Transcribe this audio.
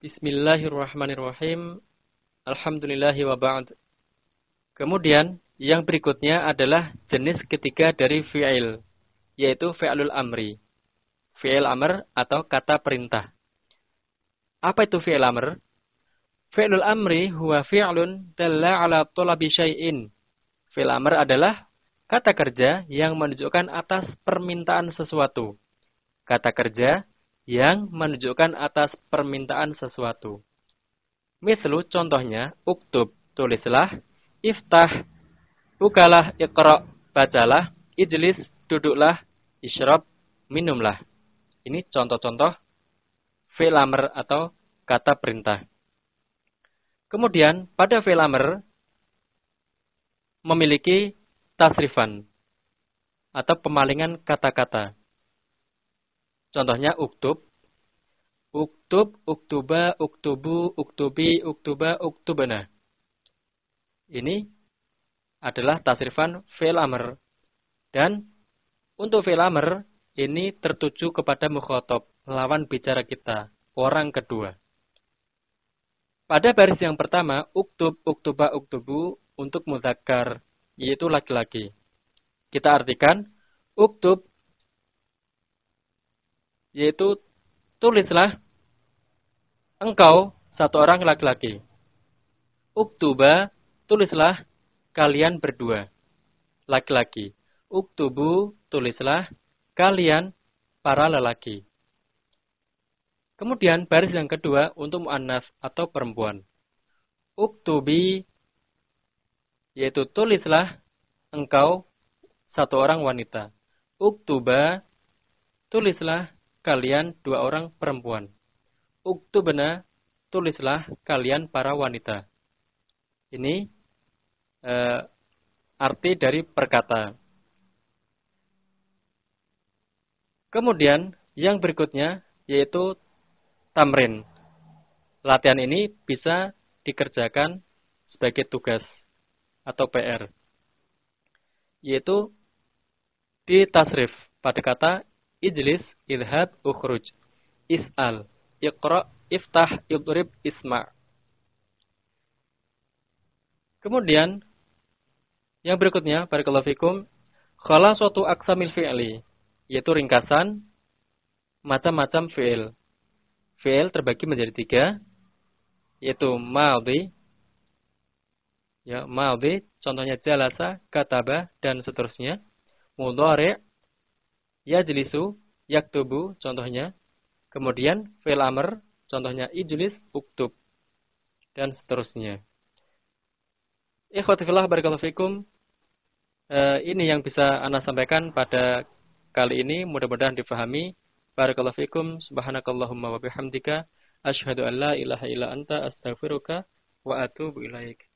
Bismillahirrahmanirrahim. Alhamdulillahi wa ba'd. Kemudian yang berikutnya adalah jenis ketiga dari fi'il, yaitu fi'lul amri. Fi'il amr atau kata perintah. Apa itu fi'il amr? Fi'lul amri huwa fi'lun dalla ala talabi syai'in. Fi'il amr adalah kata kerja yang menunjukkan atas permintaan sesuatu. Kata kerja yang menunjukkan atas permintaan sesuatu. Mislu contohnya, uktub, tulislah, iftah, bukalah, ikra, bacalah, ijlis, duduklah, isyrab, minumlah. Ini contoh-contoh fi'il atau kata perintah. Kemudian pada fi'il memiliki tasrifan atau pemalingan kata-kata. Contohnya uktub. Uktub, uktuba, uktubu, uktubi, uktuba, uktubana. Ini adalah tasrifan fi'il amr. Dan untuk fi'il amr ini tertuju kepada mukhotob, lawan bicara kita, orang kedua. Pada baris yang pertama, uktub, uktuba, uktubu untuk muzakkar, yaitu laki-laki. Kita artikan, uktub yaitu tulislah engkau satu orang laki-laki. Uktuba, tulislah kalian berdua. Laki-laki. Uktubu, tulislah kalian para lelaki. Kemudian baris yang kedua untuk mu'annas atau perempuan. Uktubi, yaitu tulislah engkau satu orang wanita. Uktuba, tulislah kalian dua orang perempuan. Uktubna, tulislah kalian para wanita. Ini eh, arti dari perkata. Kemudian yang berikutnya yaitu tamrin. Latihan ini bisa dikerjakan sebagai tugas atau PR. Yaitu di tasrif pada kata ijlis idhab, ukhruj. Is'al, iqra, iftah, idrib, isma. Kemudian, yang berikutnya, barakallahu fikum, suatu aksamil fi'li, yaitu ringkasan macam-macam fi'il. Fi'il terbagi menjadi tiga, yaitu madhi, ya madhi, contohnya jalasa, kataba, dan seterusnya. Mudhari' yajlisu, yaktubu contohnya. Kemudian fi'il amr contohnya ijlis, uktub dan seterusnya. Ikhwati fillah barakallahu fikum. Uh, ini yang bisa Anda sampaikan pada kali ini mudah-mudahan difahami. Barakallahu fikum subhanakallahumma wa bihamdika asyhadu an la ilaha illa anta astaghfiruka wa atubu ilaik.